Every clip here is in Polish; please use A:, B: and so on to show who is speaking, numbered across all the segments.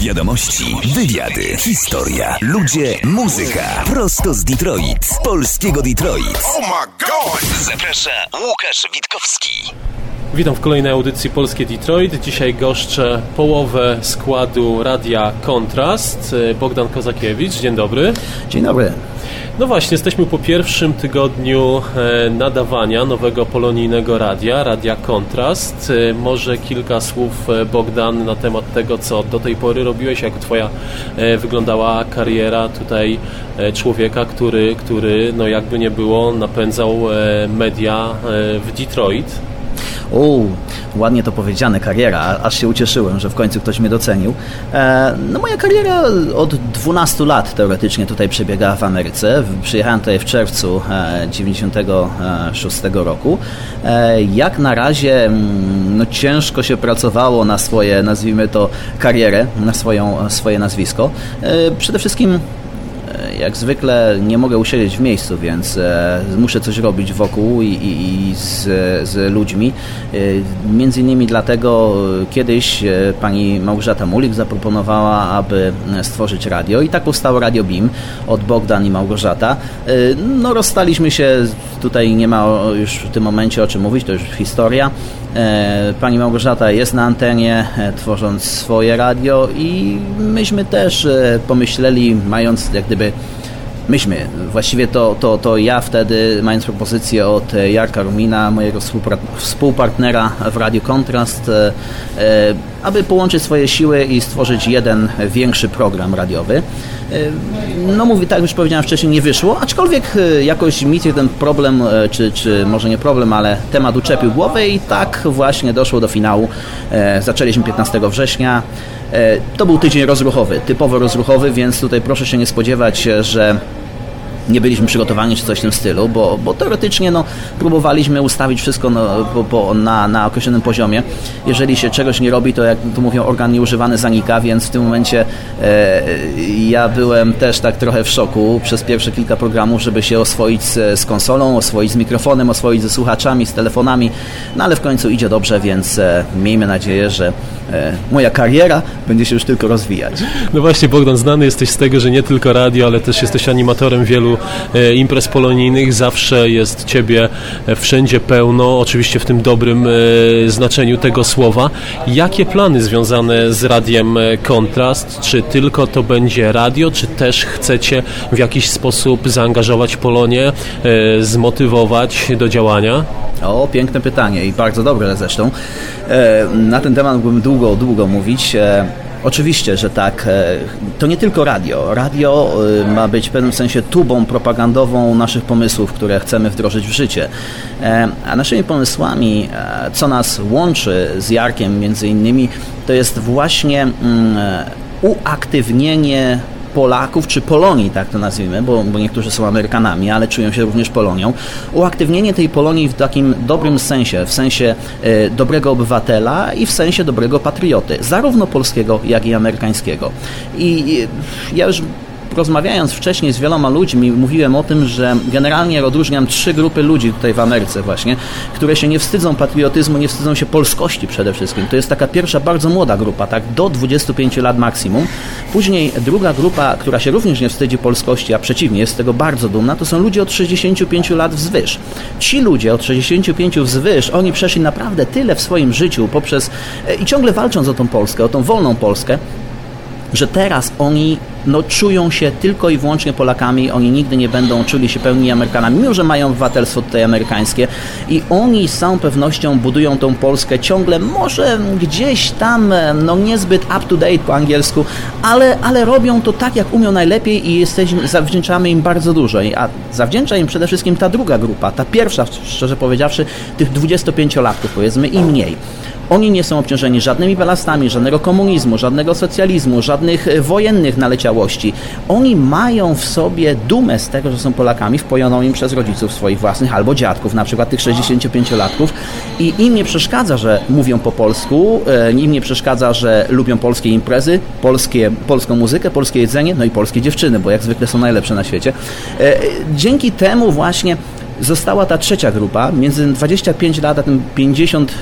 A: Wiadomości, wywiady, historia, ludzie, muzyka. Prosto z Detroit, z polskiego Detroit.
B: Oh my god!
A: Zaprasza Łukasz Witkowski.
C: Witam w kolejnej audycji Polskie Detroit. Dzisiaj goszczę połowę składu Radia Kontrast. Bogdan Kozakiewicz, dzień dobry.
D: Dzień dobry.
C: No właśnie, jesteśmy po pierwszym tygodniu e, nadawania nowego polonijnego radia, Radia Kontrast. E, może kilka słów, e, Bogdan, na temat tego, co do tej pory robiłeś, jak twoja wyglądała kariera tutaj człowieka, który, który no jakby nie było, napędzał media w Detroit.
D: O, ładnie to powiedziane, kariera. Aż się ucieszyłem, że w końcu ktoś mnie docenił. E, no moja kariera od 12 lat teoretycznie tutaj przebiegała w Ameryce. Przyjechałem tutaj w czerwcu e, 96 roku. E, jak na razie mm, no, ciężko się pracowało na swoje, nazwijmy to, karierę, na swoją, swoje nazwisko. E, przede wszystkim jak zwykle nie mogę usiedzieć w miejscu, więc e, muszę coś robić wokół i, i, i z, z, ludźmi. E, między innymi dlatego kiedyś e, pani Małgorzata Mulik zaproponowała, aby stworzyć radio i tak powstało Radio BIM od Bogdan i Małgorzata. No rozstaliśmy się, tutaj nie ma już w tym momencie o czym mówić, to już historia. Pani Małgorzata jest na antenie, tworząc swoje radio i myśmy też pomyśleli, mając jak gdyby myśmy, właściwie to, to, to ja wtedy, mając propozycję od Jarka Rumina, mojego współpartnera w Radio Kontrast, e, e, aby połączyć swoje siły i stworzyć jeden większy program radiowy. E, no mówi, tak już powiedziałem wcześniej, nie wyszło, aczkolwiek jakoś mi ten problem, czy, czy może nie problem, ale temat uczepił głowę i tak właśnie doszło do finału. Zaczęliśmy 15 września. To był tydzień rozruchowy, typowo rozruchowy, więc tutaj proszę się nie spodziewać, że nie byliśmy przygotowani czy coś w tym stylu, bo, bo teoretycznie no, próbowaliśmy ustawić wszystko no, po, po, na, na określonym poziomie. Jeżeli się czegoś nie robi, to jak to mówią, organ nieużywany zanika, więc w tym momencie e, ja byłem też tak trochę w szoku przez pierwsze kilka programów, żeby się oswoić z, z konsolą, oswoić z mikrofonem, oswoić ze słuchaczami, z telefonami, no ale w końcu idzie dobrze, więc e, miejmy nadzieję, że e, moja kariera będzie się już tylko rozwijać.
C: No właśnie Bogdan, znany jesteś z tego, że nie tylko radio, ale też jesteś animatorem wielu E, imprez polonijnych. Zawsze jest Ciebie e, wszędzie pełno, oczywiście w tym dobrym e, znaczeniu tego słowa. Jakie plany związane z radiem Kontrast? Czy tylko to będzie radio, czy też chcecie w jakiś sposób zaangażować Polonię, zmotywować do działania?
D: O, piękne pytanie i bardzo dobre zresztą. Na ten temat mógłbym długo, długo mówić. Oczywiście, że tak. E, to nie tylko radio. Radio e, ma być w pewnym sensie tubą propagandową naszych pomysłów, które chcemy wdrożyć w życie. E, a naszymi pomysłami, co nas łączy z Jarkiem między innymi, to jest właśnie mm, uaktywnienie Polaków, czy Polonii, tak to nazwijmy, bo, bo niektórzy są Amerykanami, ale czują się również Polonią, uaktywnienie tej Polonii w takim dobrym sensie, w sensie e, dobrego obywatela i w sensie dobrego patrioty, zarówno polskiego, jak i amerykańskiego. I ja już rozmawiając wcześniej z wieloma ludźmi, mówiłem o tym, że generalnie odróżniam trzy grupy ludzi tutaj w Ameryce właśnie, które się nie wstydzą patriotyzmu, nie wstydzą się polskości przede wszystkim. To jest taka pierwsza bardzo młoda grupa, tak do 25 lat maksimum. Później druga grupa, która się również nie wstydzi polskości, a przeciwnie, jest z tego bardzo dumna, to są ludzie od 65 lat wzwyż. Ci ludzie od 65 wzwyż, oni przeszli naprawdę tyle w swoim życiu poprzez e, i ciągle walcząc o tą Polskę, o tą wolną Polskę, że teraz oni no, czują się tylko i wyłącznie Polakami, oni nigdy nie będą czuli się pełni Amerykanami, mimo że mają obywatelstwo tutaj amerykańskie. I oni z całą pewnością budują tą Polskę ciągle, może gdzieś tam, no niezbyt up to date po angielsku, ale, ale robią to tak, jak umią najlepiej i jesteśmy, zawdzięczamy im bardzo dużo, a zawdzięcza im przede wszystkim ta druga grupa, ta pierwsza, szczerze powiedziawszy, tych 25-latków powiedzmy i mniej. Oni nie są obciążeni żadnymi balastami, żadnego komunizmu, żadnego socjalizmu, żadnych e, wojennych naleciałości. Oni mają w sobie dumę z tego, że są Polakami, wpojoną im przez rodziców swoich własnych albo dziadków, na przykład tych 65-latków i im nie przeszkadza, że mówią po polsku, e, im nie przeszkadza, że lubią polskie imprezy, polskie, polską muzykę, polskie jedzenie, no i polskie dziewczyny, bo jak zwykle są najlepsze na świecie. E, dzięki temu właśnie Została ta trzecia grupa, między 25 lat a tym 50,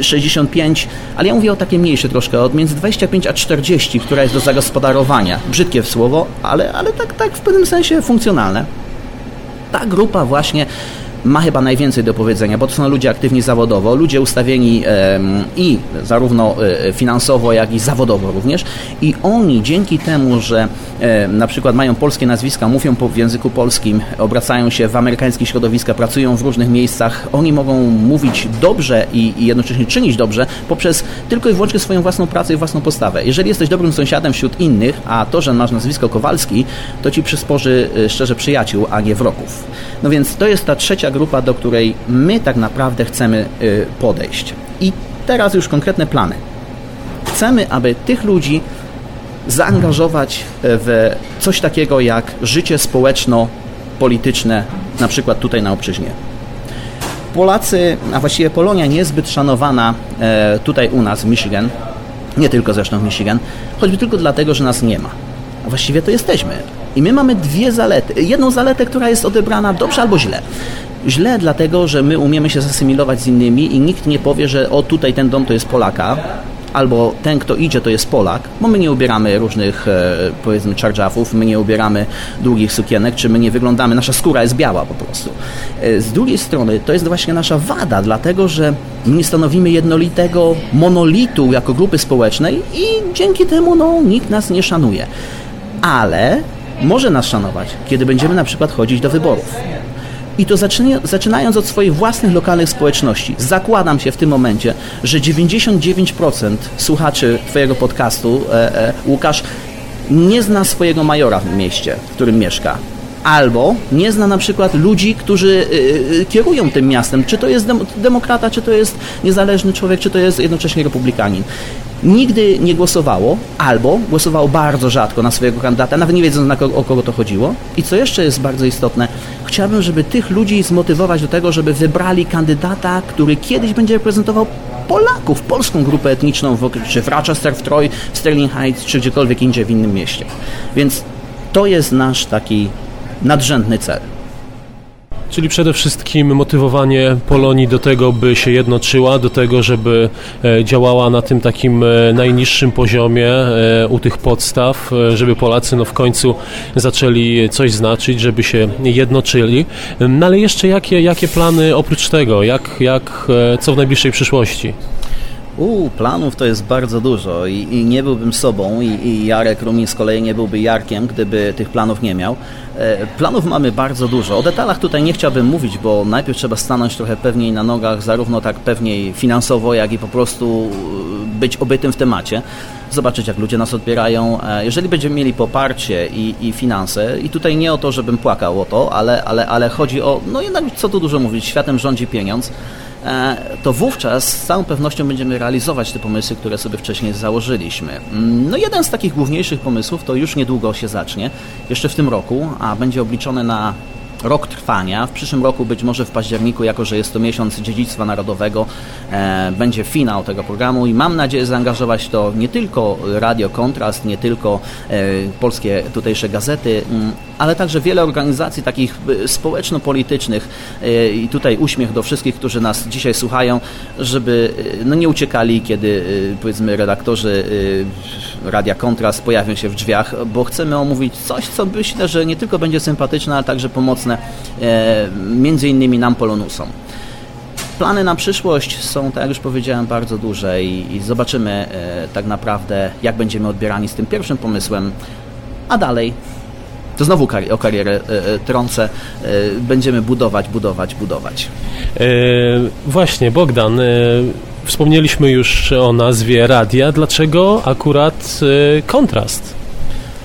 D: 65, ale ja mówię o takie mniejsze troszkę, od między 25 a 40, która jest do zagospodarowania. Brzydkie słowo, ale, ale tak, tak w pewnym sensie funkcjonalne. Ta grupa właśnie ma chyba najwięcej do powiedzenia, bo to są ludzie aktywni zawodowo, ludzie ustawieni i zarówno e, finansowo, jak i zawodowo również. I oni dzięki temu, że na przykład mają polskie nazwiska, mówią w języku polskim, obracają się w amerykańskie środowiska, pracują w różnych miejscach, oni mogą mówić dobrze i, i jednocześnie czynić dobrze poprzez tylko i wyłącznie swoją własną pracę i własną postawę. Jeżeli jesteś dobrym sąsiadem wśród innych, a to, że masz nazwisko Kowalski, to ci przysporzy e, szczerze przyjaciół, a nie wrogów. No więc to jest ta trzecia grupa, do której my tak naprawdę chcemy y, podejść. I teraz już konkretne plany. Chcemy, aby tych ludzi zaangażować w coś takiego jak życie społeczno-polityczne, na przykład tutaj na obczyźnie. Polacy, a właściwie Polonia niezbyt szanowana e, tutaj u nas w Michigan, nie tylko zresztą w Michigan, choćby tylko dlatego, że nas nie ma. A właściwie to jesteśmy. I my mamy dwie zalety. Jedną zaletę, która jest odebrana dobrze albo źle. Źle dlatego, że my umiemy się zasymilować z innymi i nikt nie powie, że o tutaj ten dom to jest Polaka, albo ten, kto idzie, to jest Polak, bo my nie ubieramy różnych, e, powiedzmy, czarżafów, my nie ubieramy długich sukienek, czy my nie wyglądamy, nasza skóra jest biała po prostu. E, z drugiej strony, to jest właśnie nasza wada, dlatego, że my nie stanowimy jednolitego monolitu jako grupy społecznej i dzięki temu, no, nikt nas nie szanuje. Ale może nas szanować, kiedy będziemy na przykład chodzić do wyborów. I to zaczynając od swoich własnych lokalnych społeczności. Zakładam się w tym momencie, że 99% słuchaczy Twojego podcastu, e, e, Łukasz, nie zna swojego majora w mieście, w którym mieszka. Albo nie zna na przykład ludzi, którzy y, y, kierują tym miastem. Czy to jest demokrata, czy to jest niezależny człowiek, czy to jest jednocześnie republikanin nigdy nie głosowało, albo głosowało bardzo rzadko na swojego kandydata, nawet nie wiedząc na kogo, o kogo to chodziło. I co jeszcze jest bardzo istotne, chciałbym, żeby tych ludzi zmotywować do tego, żeby wybrali kandydata, który kiedyś będzie reprezentował Polaków, polską grupę etniczną, w, czy w Rochester, w Troy, w Sterling Heights, czy gdziekolwiek indziej w innym mieście. Więc to jest nasz taki nadrzędny cel.
C: Czyli przede wszystkim motywowanie Polonii do tego, by się jednoczyła, do tego, żeby e, działała na tym takim e, najniższym poziomie e, u tych podstaw, żeby Polacy no w końcu zaczęli coś znaczyć, żeby się jednoczyli. No ale jeszcze jakie, jakie plany oprócz tego? Jak, jak, co w najbliższej przyszłości?
D: U, planów to jest bardzo dużo i, i nie byłbym sobą i, i, Jarek Rumin z kolei nie byłby Jarkiem, gdyby tych planów nie miał. E, planów mamy bardzo dużo. O detalach tutaj nie chciałbym mówić, bo najpierw trzeba stanąć trochę pewniej na nogach, zarówno tak pewniej finansowo, jak i po prostu e, być obytym w temacie zobaczyć, jak ludzie nas odbierają. E, jeżeli będziemy mieli poparcie i, i, finanse, i tutaj nie o to, żebym płakał o to, ale, ale, ale chodzi o, no jednak co tu dużo mówić, światem rządzi pieniądz. E, to wówczas z całą pewnością będziemy realizować te pomysły, które sobie wcześniej założyliśmy. Mm, no jeden z takich główniejszych pomysłów to już niedługo się zacznie, jeszcze w tym roku, a będzie obliczone na rok trwania. W przyszłym roku, być może w październiku, jako że jest to miesiąc dziedzictwa narodowego, e, będzie finał tego programu i mam nadzieję zaangażować to nie tylko Radio Kontrast, nie tylko e, polskie tutejsze gazety, mm, ale także wiele organizacji takich e, społeczno-politycznych e, i tutaj uśmiech do wszystkich, którzy nas dzisiaj słuchają, żeby e, no, nie uciekali, kiedy powiedzmy redaktorzy Radia Kontrast pojawią się w drzwiach, bo chcemy omówić coś, co myślę, że nie tylko będzie sympatyczne, ale także pomocne między innymi nam Polonusom. Plany na przyszłość są, tak jak już powiedziałem, bardzo duże i, i zobaczymy tak naprawdę, jak będziemy odbierani z tym pierwszym pomysłem, a dalej to znowu o karierę e, e, trącę. E, będziemy budować, budować, budować.
C: E, właśnie, Bogdan, e, wspomnieliśmy już o nazwie radia. Dlaczego akurat e, kontrast?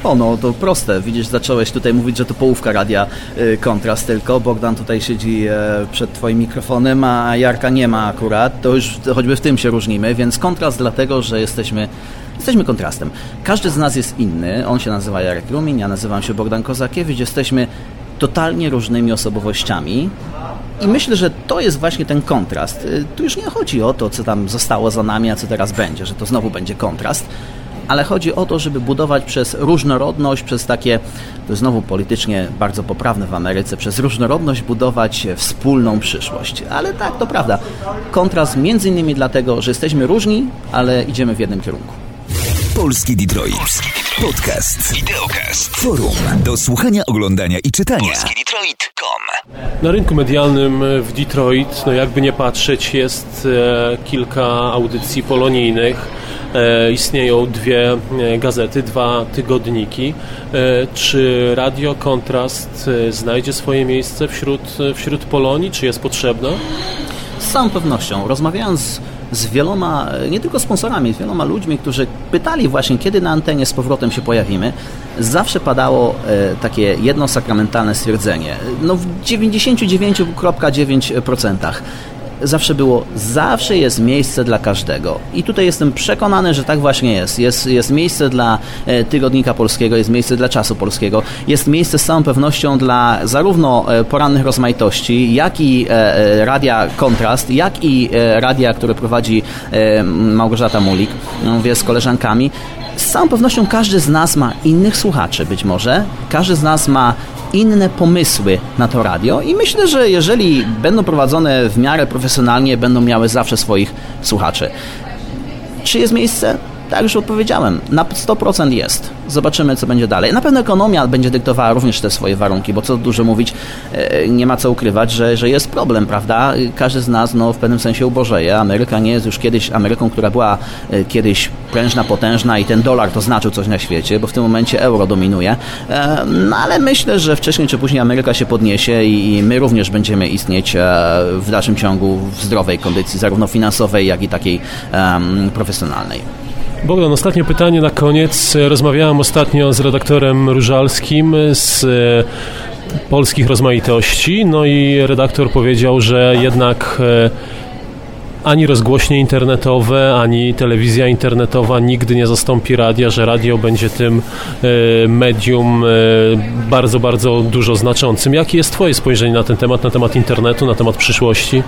D: O, no to proste. Widzisz, zacząłeś tutaj mówić, że to połówka radia y, kontrast tylko. Bogdan tutaj siedzi e, przed twoim mikrofonem, a Jarka nie ma akurat. To już choćby w tym się różnimy, więc kontrast dlatego, że jesteśmy Jesteśmy kontrastem. Każdy z nas jest inny. On się nazywa Jarek Rumin, ja nazywam się Bogdan Kozakiewicz. Jesteśmy totalnie różnymi osobowościami. I myślę, że to jest właśnie ten kontrast. Y, tu już nie chodzi o to, co tam zostało za nami, a co teraz będzie, że to znowu będzie kontrast. ale chodzi o to, żeby budować przez różnorodność, przez takie, to znowu politycznie bardzo poprawne w Ameryce, przez różnorodność budować wspólną przyszłość. Ale tak, to prawda. Kontrast między innymi dlatego, że jesteśmy różni, ale idziemy w jednym kierunku.
A: Polski Detroit. Podcast. Wideokast. Forum. Do słuchania, oglądania i czytania. PolskiDetroit.com
C: Na rynku medialnym w Detroit, no jakby nie patrzeć, jest e, kilka audycji polonijnych. E, istnieją dwie e, gazety, dwa tygodniki. Czy Radio Kontrast znajdzie swoje miejsce wśród, wśród Polonii? Czy jest potrzebna?
D: Z całą pewnością. Rozmawiając z wieloma, nie tylko sponsorami, z wieloma ludźmi, którzy pytali właśnie, kiedy na antenie z powrotem się pojawimy, zawsze padało e, takie jedno sakramentalne stwierdzenie. No w 99,9% zawsze było, zawsze jest miejsce dla każdego. I tutaj jestem przekonany, że tak właśnie jest. Jest, jest miejsce dla e, Tygodnika Polskiego, jest miejsce dla Czasu Polskiego, jest miejsce z całą pewnością dla zarówno e, porannych rozmaitości, jak i e, radia Kontrast, jak i radia, które prowadzi Małgorzata Mulik, mówię z koleżankami. Z całą pewnością każdy z nas ma innych słuchaczy być może, każdy z nas ma inne pomysły na to radio i myślę, że jeżeli będą prowadzone w miarę profesjonalnie, będą miały zawsze swoich słuchaczy. Czy jest miejsce? Tak już odpowiedziałem, na 100% jest. Zobaczymy, co będzie dalej. Na pewno ekonomia będzie dyktowała również te swoje warunki, bo co dużo mówić, e, nie ma co ukrywać, że, że jest problem, prawda? Każdy z nas no, w pewnym sensie ubożeje. Ameryka nie jest już kiedyś Ameryką, która była e, kiedyś prężna, potężna i ten dolar to znaczył coś na świecie, bo w tym momencie euro dominuje. E, no ale myślę, że wcześniej czy później Ameryka się podniesie i my również będziemy istnieć w dalszym ciągu w zdrowej kondycji, zarówno finansowej, jak i takiej profesjonalnej.
C: Bogdan, ostatnie pytanie na koniec. Rozmawiałem ostatnio z redaktorem Różalskim z e, polskich rozmaitości, no i redaktor powiedział, że jednak e, ani rozgłośnie internetowe, ani telewizja internetowa nigdy nie zastąpi radia, że radio będzie tym e, medium bardzo, bardzo dużo znaczącym. Jakie jest Twoje spojrzenie na ten temat, na temat internetu, na temat przyszłości?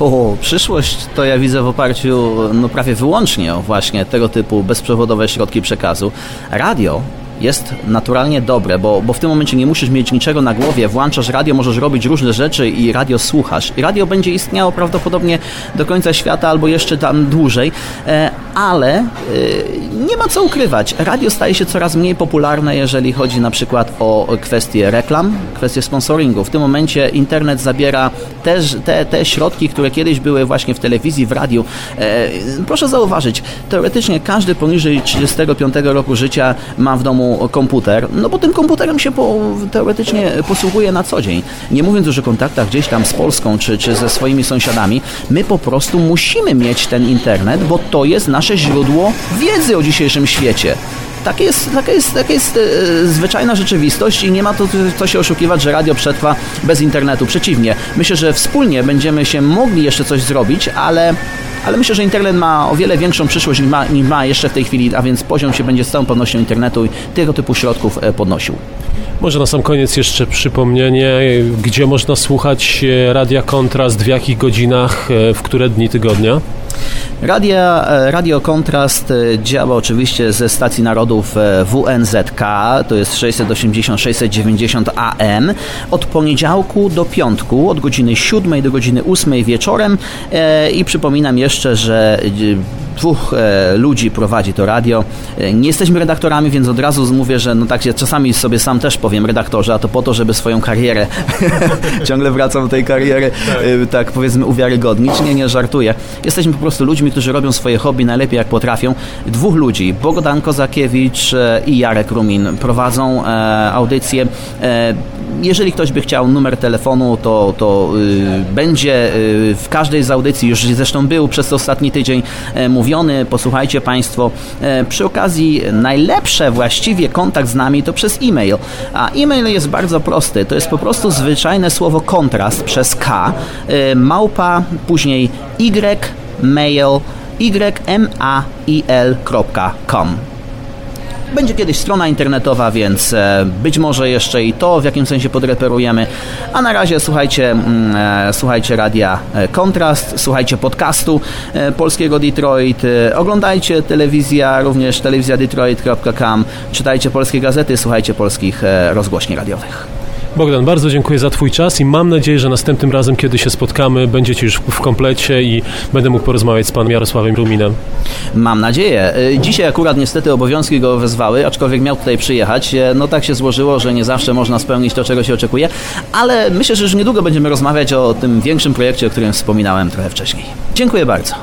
D: O, przyszłość to ja widzę w oparciu no, prawie wyłącznie o właśnie tego typu bezprzewodowe środki przekazu. Radio jest naturalnie dobre, bo, bo w tym momencie nie musisz mieć niczego na głowie, włączasz radio, możesz robić różne rzeczy i radio słuchasz. I radio będzie istniało prawdopodobnie do końca świata albo jeszcze tam dłużej, e, ale e, nie ma co ukrywać. Radio staje się coraz mniej popularne, jeżeli chodzi na przykład o kwestie reklam, kwestie sponsoringu. W tym momencie internet zabiera też te, te środki, które kiedyś były właśnie w telewizji, w radiu. E, proszę zauważyć, teoretycznie każdy poniżej 35 roku życia ma w domu komputer, no bo tym komputerem się po, teoretycznie posługuje na co dzień. Nie mówiąc już o kontaktach gdzieś tam z Polską czy, czy ze swoimi sąsiadami, my po prostu musimy mieć ten internet, bo to jest nasze źródło wiedzy o dzisiejszym świecie. Taka jest, taka jest, taka jest e, zwyczajna rzeczywistość i nie ma to co się oszukiwać, że radio przetrwa bez internetu. Przeciwnie, myślę, że wspólnie będziemy się mogli jeszcze coś zrobić, ale ale myślę, że internet ma o wiele większą przyszłość niż ma, niż ma jeszcze w tej chwili, a więc poziom się będzie z całą pewnością internetu i tego typu środków e, podnosił.
C: Może na sam koniec jeszcze przypomnienie, gdzie można słuchać e, Radia Kontrast, w jakich godzinach, e, w które dni tygodnia?
D: Radia, Radio Kontrast działa oczywiście ze stacji narodów WNZK, to jest 680-690 AM, od poniedziałku do piątku, od godziny 7 do godziny 8 wieczorem i przypominam jeszcze, że e, dwóch e, ludzi prowadzi to radio. E, nie jesteśmy redaktorami, więc od razu mówię, że no tak się czasami sobie sam też powiem redaktorze, a to po to, żeby swoją karierę, ciągle wracam do tej kariery, tak. tak powiedzmy uwiarygodnić. Nie, nie żartuję. Jesteśmy po prostu ludźmi, którzy robią swoje hobby najlepiej jak potrafią. Dwóch ludzi, Bogdan Kozakiewicz i Jarek Rumin prowadzą audycję jeżeli ktoś by chciał numer telefonu, to, to y, będzie y, w każdej z audycji, już zresztą był przez ostatni tydzień mówiony, posłuchajcie Państwo. E, przy okazji najlepsze właściwie kontakt z nami to przez e-mail. A e-mail jest bardzo prosty, to jest po prostu zwyczajne słowo kontrast przez K, e, małpa, później y, mail, y, m, a, i, l.com. Będzie kiedyś strona internetowa, więc e, być może jeszcze i to w jakimś sensie podreperujemy. A na razie słuchajcie, mm, e, słuchajcie radia e, Kontrast, słuchajcie podcastu polskiego Detroit, oglądajcie telewizja, również telewizjadetroit.com, czytajcie polskie gazety, słuchajcie polskich rozgłośni radiowych.
C: Bogdan, bardzo dziękuję za Twój czas i mam nadzieję, że następnym razem, kiedy się spotkamy, będziecie już w komplecie i będę mógł porozmawiać z Panem Jarosławem Ruminem.
D: Mam nadzieję. Y, dzisiaj akurat niestety obowiązki go wezwały, aczkolwiek miał tutaj przyjechać. Y, no tak się złożyło, że nie zawsze można spełnić to, czego się oczekuje, ale myślę, że już niedługo będziemy rozmawiać o tym większym projekcie, o którym wspominałem trochę wcześniej. Dziękuję bardzo.